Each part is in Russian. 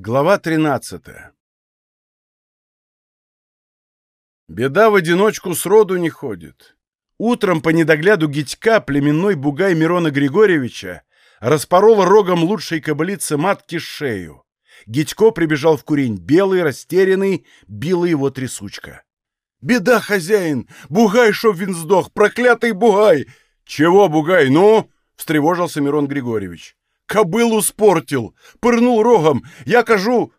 Глава 13 Беда в одиночку сроду не ходит. Утром по недогляду Гитька племенной бугай Мирона Григорьевича распорол рогом лучшей кобылицы матки шею. Гитько прибежал в курень белый, растерянный, била его трясучка. «Беда, хозяин! Бугай, шо вин сдох! Проклятый бугай!» «Чего, бугай, ну?» — встревожился Мирон Григорьевич. Кобылу спортил, пырнул рогом. Я кажу...»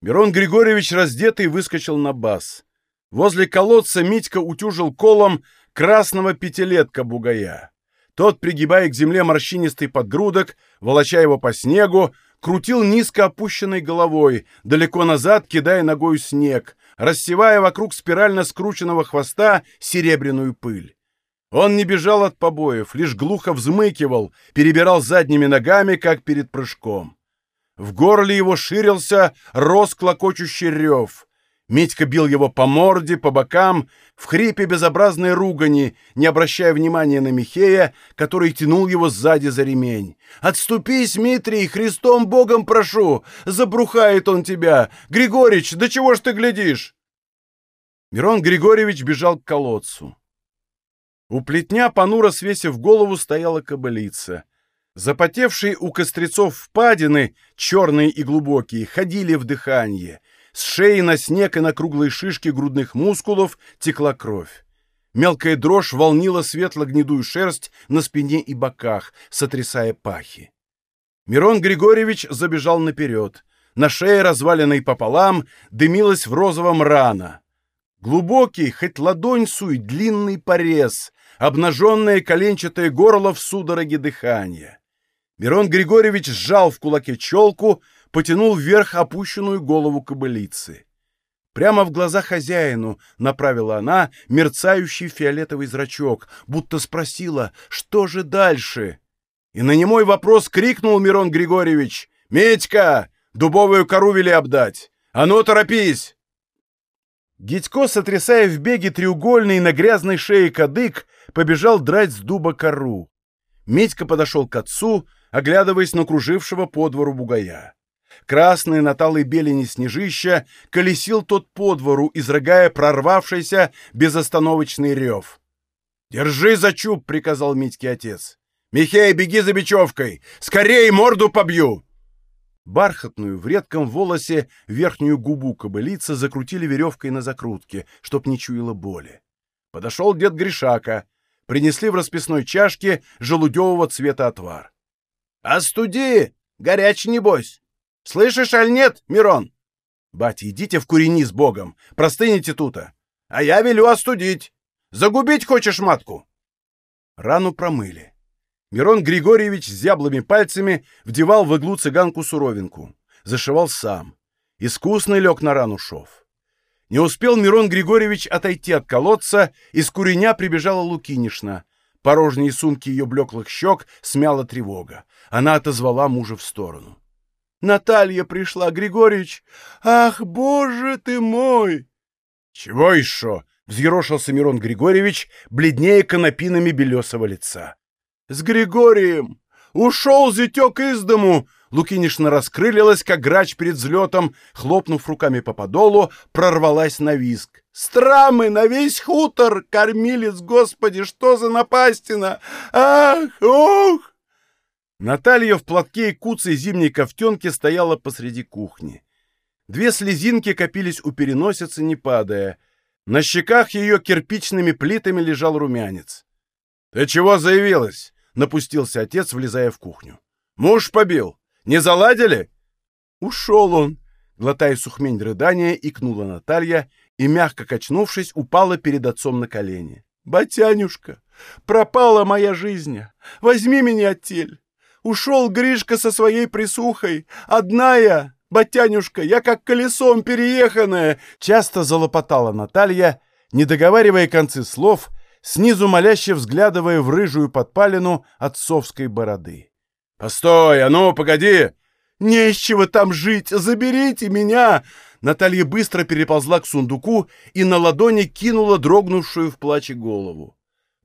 Мирон Григорьевич, раздетый, выскочил на бас. Возле колодца Митька утюжил колом красного пятилетка бугая. Тот, пригибая к земле морщинистый подгрудок, волоча его по снегу, крутил низко опущенной головой, далеко назад кидая ногой снег, рассевая вокруг спирально скрученного хвоста серебряную пыль. Он не бежал от побоев, лишь глухо взмыкивал, перебирал задними ногами, как перед прыжком. В горле его ширился, рос клокочущий рев. Митька бил его по морде, по бокам, в хрипе безобразной ругани, не обращая внимания на Михея, который тянул его сзади за ремень. «Отступись, Митрий, Христом Богом прошу! Забрухает он тебя! Григорич, да чего ж ты глядишь?» Мирон Григорьевич бежал к колодцу. У плетня, понуро свесив голову, стояла кобылица. Запотевшие у кострецов впадины, черные и глубокие, ходили в дыхание. С шеи на снег и на круглые шишки грудных мускулов текла кровь. Мелкая дрожь волнила светло-гнедую шерсть на спине и боках, сотрясая пахи. Мирон Григорьевич забежал наперед. На шее, разваленной пополам, дымилась в розовом рана. Глубокий, хоть ладонь суй, длинный порез, обнаженное коленчатое горло в судороге дыхания. Мирон Григорьевич сжал в кулаке челку, потянул вверх опущенную голову кобылицы. Прямо в глаза хозяину направила она мерцающий фиолетовый зрачок, будто спросила, что же дальше? И на немой вопрос крикнул Мирон Григорьевич, «Медька, дубовую кору вели обдать! А ну, торопись!» Гитько, сотрясая в беге треугольный на грязной шее кадык, побежал драть с дуба кору. Медька подошел к отцу, оглядываясь на кружившего по двору бугая. Красный на талой белени снежища колесил тот по двору, изрыгая прорвавшийся безостановочный рев. «Держи за чуб!» — приказал Митьке отец. «Михей, беги за бечевкой! Скорее морду побью!» Бархатную, в редком волосе, верхнюю губу кобылицы закрутили веревкой на закрутке, чтоб не чуяло боли. Подошел дед Гришака. Принесли в расписной чашке желудевого цвета отвар. — Остуди! Горячий, небось! Слышишь, аль нет, Мирон? — Батя, идите в курени с Богом, простынете тута. А я велю остудить. Загубить хочешь матку? Рану промыли. Мирон Григорьевич с зяблыми пальцами вдевал в иглу цыганку суровинку. Зашивал сам. Искусный лег на рану шов. Не успел Мирон Григорьевич отойти от колодца, из куреня прибежала Лукинишна. Порожние сумки ее блеклых щек смяла тревога. Она отозвала мужа в сторону. «Наталья пришла, Григорьевич! Ах, боже ты мой!» «Чего еще?» — взъерошился Мирон Григорьевич, бледнее конопинами белесого лица. «С Григорием! Ушел зятек из дому!» Лукинишна раскрылилась, как грач перед взлетом, хлопнув руками по подолу, прорвалась на виск. «Страмы на весь хутор! Кормилец, господи, что за напастина! Ах, ох!» Наталья в платке и куце зимней ковтенки стояла посреди кухни. Две слезинки копились у переносицы, не падая. На щеках ее кирпичными плитами лежал румянец. «Ты чего заявилась?» — напустился отец, влезая в кухню. «Муж побил! Не заладили?» «Ушел он!» — глотая сухмень рыдания, икнула Наталья и, мягко качнувшись, упала перед отцом на колени. «Батянюшка, пропала моя жизнь! Возьми меня, тель! Ушел Гришка со своей присухой! Одна я! Батянюшка, я как колесом перееханная!» Часто залопотала Наталья, не договаривая концы слов — снизу моляще взглядывая в рыжую подпалину отцовской бороды. «Постой, а ну, погоди!» «Не из чего там жить! Заберите меня!» Наталья быстро переползла к сундуку и на ладони кинула дрогнувшую в плаче голову.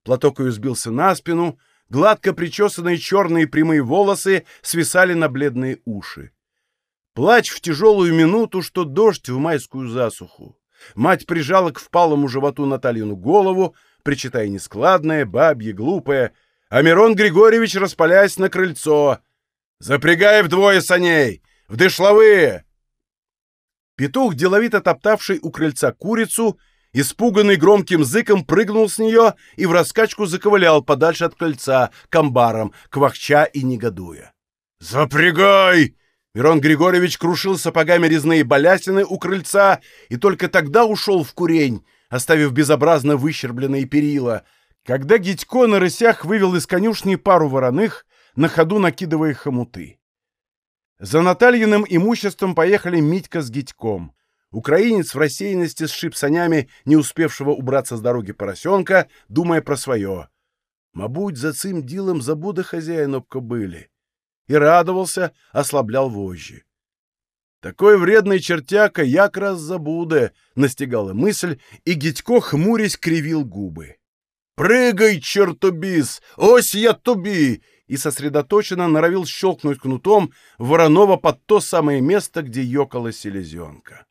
Платок ее сбился на спину, гладко причесанные черные прямые волосы свисали на бледные уши. Плач в тяжелую минуту, что дождь в майскую засуху. Мать прижала к впалому животу Натальину голову, причитая нескладное, бабье, глупое, а Мирон Григорьевич, распаляясь на крыльцо, «Запрягай вдвое саней! В дышловые!» Петух, деловито топтавший у крыльца курицу, испуганный громким зыком, прыгнул с нее и в раскачку заковылял подальше от крыльца, к амбарам, квахча и негодуя. «Запрягай!» Мирон Григорьевич крушил сапогами резные балясины у крыльца и только тогда ушел в курень, оставив безобразно выщербленные перила, когда Гитько на рысях вывел из конюшни пару вороных, на ходу накидывая хомуты. За Натальиным имуществом поехали Митька с Гитьком. Украинец в рассеянности сшиб санями не успевшего убраться с дороги поросенка, думая про свое. «Мабуть, за цим ділом забуде хазяїн об кобилі» и радовался, ослаблял вожжи. Такой вредный чертяка як раз забуде, настигала мысль, и Гитько, хмурясь, кривил губы. «Прыгай, чертобис! Ось я туби!» и сосредоточенно норовил щелкнуть кнутом Воронова под то самое место, где ёкала селезенка.